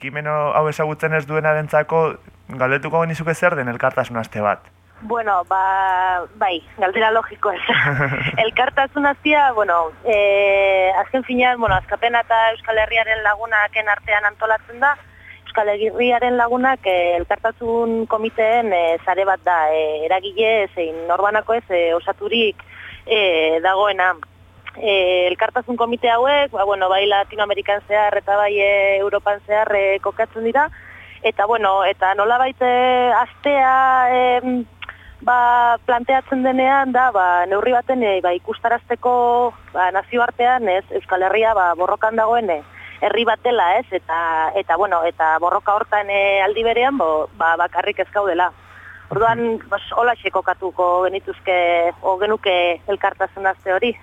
ekimeno hau ezagutzen ez duenarentzako galdetuko genizuke zer den elkartasun aste bat. Bueno, ba, bai, galdera logiko ez. elkartasun aztia, bueno, e, azken finean, bueno, azkapena eta Euskal Herriaren lagunaken artean antolatzen da, Euskal Herriaren lagunak e, elkartasun komiteen e, zare bat da, e, eragile zein norbanako ez e, osaturik e, dagoena. E, elkartasun komite hauek, ba, bueno, bai Latinoamerikan zehar eta bai e, Europan zehar e, kokatzen dira, eta bueno, eta nola baite astea e, ba, planteatzen denean da, ba, neurri baten e, ba, ikustarazteko ba, nazioartean ez, Euskal Herria ba, borrokan dagoen e, herri bat dela ez, eta, eta, bueno, eta borroka hortan e, aldi berean bo, ba, bakarrik ezkaudela. Orduan, bas, hola katuko genituzke, o genuke elkartasun azte hori.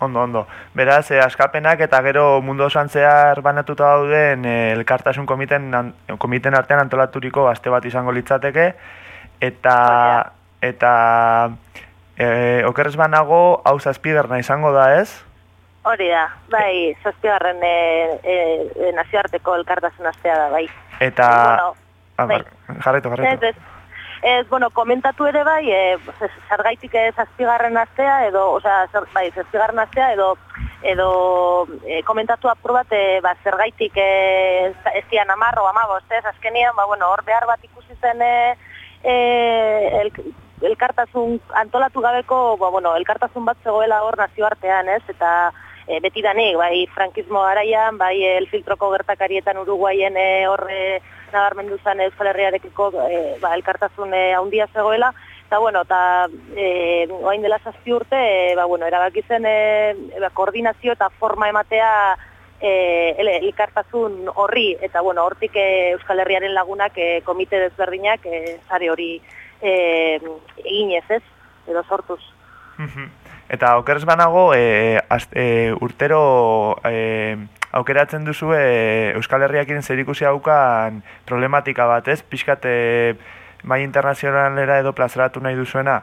Ondo, ondo. Beraz, eh, askapenak eta gero mundu osan zehar banatuta dauden eh, elkartasun komiten, an, komiten artean antolaturiko aste bat izango litzateke, eta, eta eh, okerrez banago, hau zazpiderna izango da ez? Hori da, bai, zazpigarren eh, eh, nazioarteko elkartasun astea da, bai. Eta, bueno, ah, bai. jarretu, jarretu. Ez, bueno, komentatu ere bai, e, zergaitik ez azpigarren astea, edo, osea, zer, bai, azpigarren astea, edo, edo e, komentatu apur bat, e, ba, zergaitik e, ez dian amarro, amago, ez, azkenian, ba, bueno, hor behar bat ikusi zen e, e, el, elkartasun antolatu gabeko, ba, bueno, elkartasun bat zegoela hor nazioartean, ez, eta e, beti danik, bai, frankismo garaian, bai, el filtroko gertakarietan uruguaien e, horre, nabarmendu zen Euskal Herriarekiko e, ba, elkartasun e, handia zegoela, eta bueno, eta e, oain dela zazpi urte, e, ba, bueno, erabaki zen e, ba, koordinazio eta forma ematea e, elkartasun horri, eta bueno, hortik e, Euskal Herriaren lagunak e, komite desberdinak e, zare hori e, eginez ez, edo sortuz. Eta okerrez banago, e, e, urtero e, aukeratzen duzu e, Euskal Herriakin zer ikusi haukan problematika bat, ez? Piskat e, mai internazionalera edo plazaratu nahi duzuena?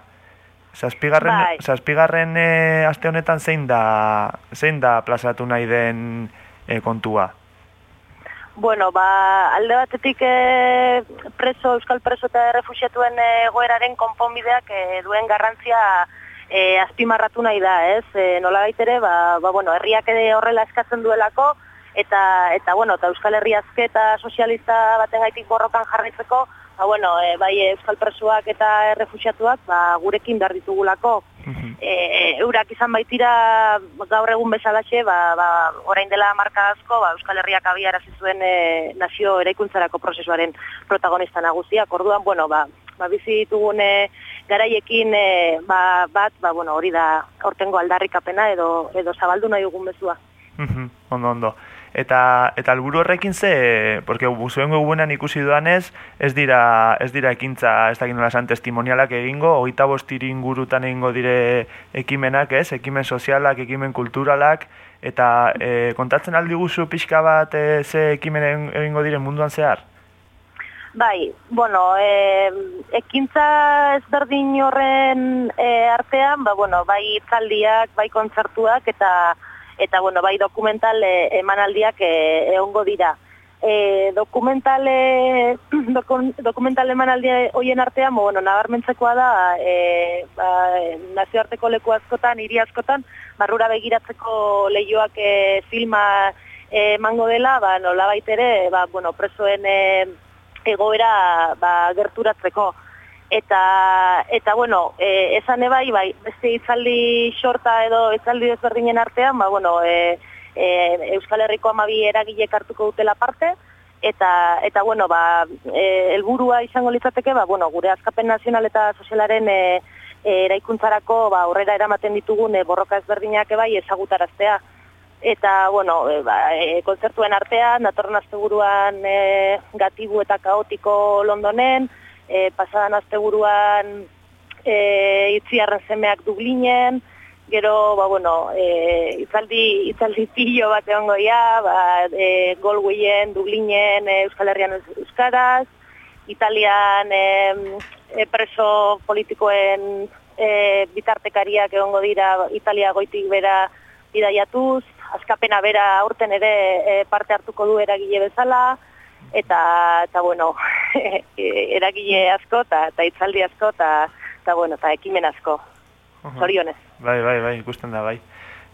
Zazpigarren, bai. zazpigarren e, aste honetan zein da, zein da plazaratu nahi den e, kontua? Bueno, ba, alde batetik e, preso, Euskal preso eta refusiatuen egoeraren konponbideak e, duen garrantzia e, azpimarratu nahi da, ez? E, nola gaitere, ba, ba, bueno, herriak ere horrela eskatzen duelako, eta, eta, bueno, eta Euskal Herri azke eta sozialista baten gaitik borrokan jarraitzeko, ba, bueno, e, bai Euskal Presuak eta errefusiatuak, ba, gurekin behar ditugulako. E, eurak izan baitira gaur egun bezalaxe, ba, ba, orain dela marka asko, ba, Euskal Herriak abiarazi zuen e, nazio eraikuntzarako prozesuaren protagonista nagusiak. Orduan, bueno, ba, ba, bizi ditugun garaiekin e, ba, bat, ba, bueno, hori da hortengo aldarrikapena edo edo zabaldu nahi dugun bezua. ondo, ondo. Eta eta alburu horrekin ze, porque zuen gubuenan ikusi duanez, ez dira ez dira ekintza, ez dakit nola san testimonialak egingo, 25 ingurutan egingo dire ekimenak, ez? Ekimen sozialak, ekimen kulturalak eta e, kontatzen aldi guzu pixka bat e, ze ekimen egingo dire munduan zehar? Bai, bueno, e, ekintza ezberdin horren e, artean, ba, bueno, bai itzaldiak, bai kontzertuak eta eta bueno, bai dokumental e, emanaldiak e, egongo dira. E, dokumental, e, dokumental emanaldia hoien artean, bueno, nabarmentzekoa da, e, ba, nazioarteko leku askotan, hiri askotan, barrura begiratzeko lehioak e, filma emango dela, ba, nola baitere, ba, bueno, presoen... E, egoera ba, gerturatzeko. Eta, eta bueno, e, esan ebai, bai, beste itzaldi xorta edo itzaldi desberdinen artean, ba, bueno, e, e, Euskal Herriko amabi eragilek hartuko dutela parte, eta, eta bueno, ba, e, elburua izango litzateke, ba, bueno, gure azkapen nazional eta sozialaren e, e, eraikuntzarako ba, aurrera eramaten ditugun e, borroka ezberdinak ebai ezagutaraztea eta bueno, e, ba, e, kontzertuen artean, datorren asteburuan e, gatibu eta kaotiko Londonen, e, pasadan asteburuan e, itziarren zemeak Dublinen, gero, ba, bueno, e, itzaldi, itzaldi pillo bat egon goia, ba, e, Golguien, Dublinen, e, Euskal Herrian Euskaraz, Italian e, e, preso politikoen e, bitartekariak egongo dira Italia goitik bera bidaiatuz, askapena bera aurten ere e, parte hartuko du eragile bezala, eta, eta bueno, eragile asko, eta, eta itzaldi asko, eta, eta, bueno, eta ekimen asko. Zorionez. Bai, bai, bai, ikusten da, bai.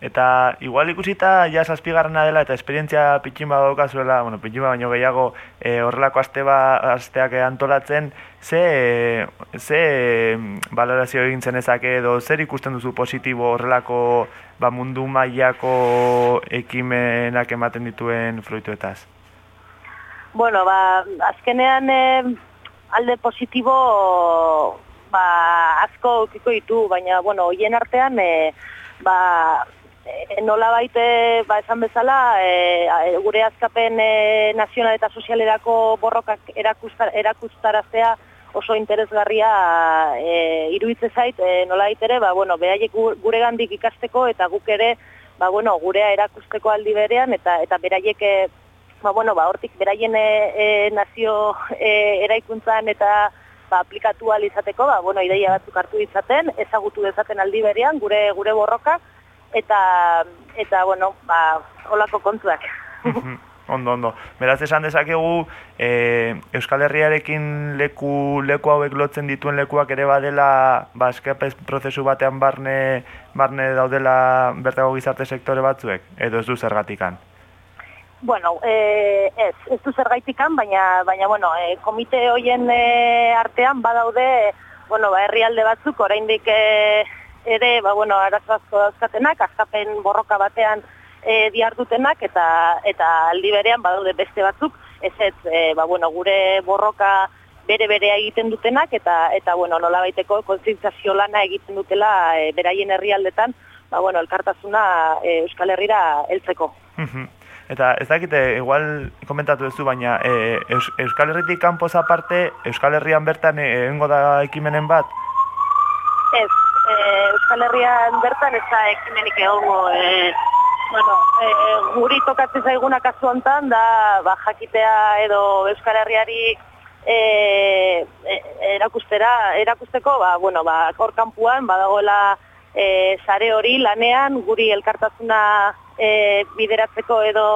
Eta igual ikusita ja zazpigarrena dela eta esperientzia pitxin badaukazuela, bueno, pitxin baino gehiago e, horrelako aste ba, asteak antolatzen, ze, ze balorazio egin zenezake edo zer ikusten duzu positibo horrelako ba, mundu mailako ekimenak ematen dituen fruituetaz? Bueno, ba, azkenean eh, alde positibo ba, asko kiko ditu, baina, bueno, hoien artean, eh, ba, e, nola baite, ba, esan bezala, e, gure azkapen e, nazional eta sozialerako borrokak erakustaraztea oso interesgarria e, iruitze zait, e, nola baitere, ba, bueno, beraiek gure gandik ikasteko eta guk ere, ba, bueno, gurea erakusteko aldi berean, eta eta beraiek, e, ba, bueno, ba, hortik beraien e, e, nazio e, eraikuntzan eta ba, aplikatu izateko, ba, bueno, ideia batzuk hartu izaten, ezagutu dezaten aldi berean, gure gure borroka, eta eta bueno, ba holako kontuak. Ondo, ondo. Beraz esan dezakegu e, Euskal Herriarekin leku leku hauek lotzen dituen lekuak ere badela ba prozesu batean barne barne daudela bertago gizarte sektore batzuek edo ez du zergatikan. Bueno, eh, ez, ez du zergaitikan, baina, baina bueno, e, komite hoien e, artean badaude, bueno, ba, herrialde batzuk, oraindik e, ere, ba, bueno, arazo asko dauzkatenak, azkapen borroka batean e, diardutenak, eta eta aldi berean badaude beste batzuk, ez ez, e, ba, bueno, gure borroka bere berea egiten dutenak, eta, eta bueno, nola baiteko kontzintzazio lana egiten dutela e, beraien herrialdetan, ba, bueno, elkartasuna e, Euskal Herrira heltzeko. Eta ez dakite, igual komentatu duzu, baina e, Euskal Herritik kanpoz aparte, Euskal Herrian bertan egingo da ekimenen bat? Ez, e, Euskal Herrian bertan ez da ekimenik egongo e, bueno, e, guri tokatzen zaiguna kasu hontan da ba, jakitea edo Euskal Herriari e, e, erakustera, erakusteko ba, bueno, ba, hor kanpuan badagoela e, sare hori lanean guri elkartasuna e, bideratzeko edo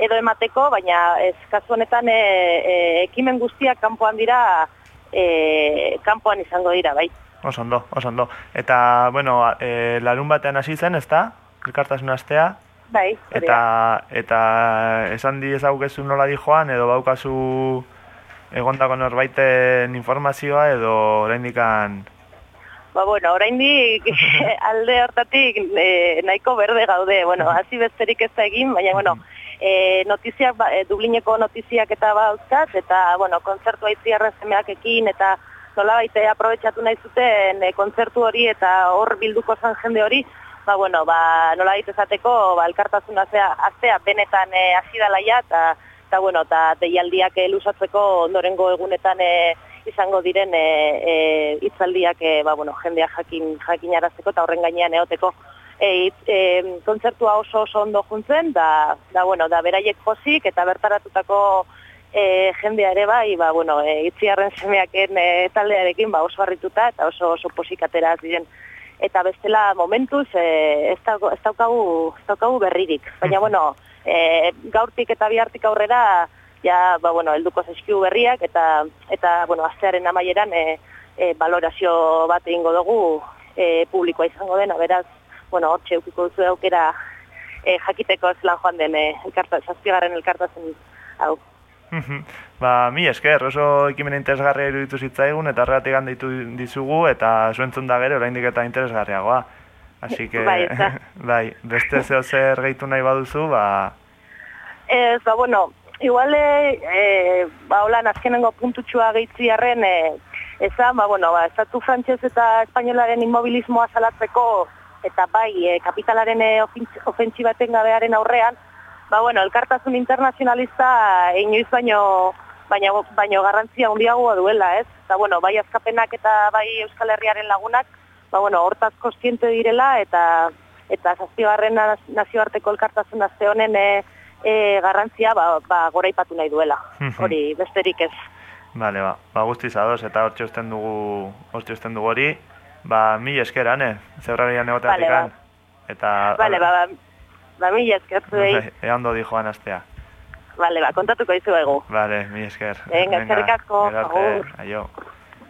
edo emateko, baina ez kasu honetan e, e, ekimen guztiak kanpoan dira e, kanpoan izango dira, bai. Osondo, osondo. Eta, bueno, e, larun batean hasi zen, ez da? Elkartasun astea? Bai, eta, eta esan di ezagukezu nola di joan, edo baukazu egondako norbaiten informazioa, edo oraindikan... Ba, bueno, oraindik alde hortatik e, nahiko berde gaude. Bueno, hasi besterik ez da egin, baina, bueno, e, notiziak, ba, e, Dublineko notiziak eta bauzkat, eta, bueno, kontzertu aitziarra ekin, eta nola baite aprobetsatu nahi zuten e, kontzertu hori eta hor bilduko zan jende hori, ba, bueno, ba, nola baite zateko, ba, elkartasun aztea, aztea benetan e, asidalaia, eta, eta, bueno, eta deialdiak elusatzeko ondorengo egunetan e, izango diren e, e, itzaldiak e, ba, bueno, jendea jakin, jakin arazteko eta horren gainean eoteko. E, e, kontzertua oso oso ondo juntzen, da, da, bueno, da beraiek jozik eta bertaratutako e, jendea ere bai, ba, bueno, e, itziarren semeaken e, taldearekin ba, oso harrituta eta oso oso posikateraz diren. Eta bestela momentuz e, ez, daukagu, ez daukagu berririk. Baina, bueno, e, gaurtik eta bihartik aurrera, ja, ba, bueno, elduko zeskiu berriak eta, eta bueno, astearen amaieran e, e, valorazio bat egingo dugu e, publikoa izango dena, beraz, bueno, hor txeukiko duzu aukera e, jakiteko zelan joan den e, elkarta, zazpigarren elkartazen hau ba, mi esker, oso ekimen interesgarria iruditu zitzaigun, eta horregatik handitu dizugu, eta zuentzun da gero, oraindik eta interesgarriagoa. Así que, bai, bai, beste zeo zer gehitu nahi baduzu, ba... Ez, ba, bueno, igual, e, ba, hola, azkenengo puntutxua gehitzi e, ezan, ba, bueno, ba, estatu frantxez eta espainolaren inmobilismoa salatzeko, eta bai, e, kapitalaren e, ofentsibaten gabearen aurrean, ba, bueno, elkartasun internazionalista inoiz baino, baino, baino garrantzia handiagoa duela, ez? Eta, bueno, bai azkapenak eta bai Euskal Herriaren lagunak, ba, bueno, hortaz kostiente direla, eta eta zazpigarren nazioarteko elkartasun azte honen e, e, garrantzia ba, ba, gora ipatu nahi duela, hori besterik ez. Bale, ba, ba guzti zadoz, eta hortxe usten dugu, hortxe usten dugu hori, ba, mi eskeran, eh? Zebrarian egoteatik vale, ba. Eta... Vale, ba, ba, Ba, mila eskertu egin. Bai, Egon dodi joan astea. Bale, ba, kontatuko izu. Bale, mi esker. Venga, eskerrik asko, gero arte, agur. Aio.